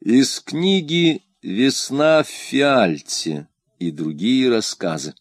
Из книги «Весна в Фиальте» и другие рассказы.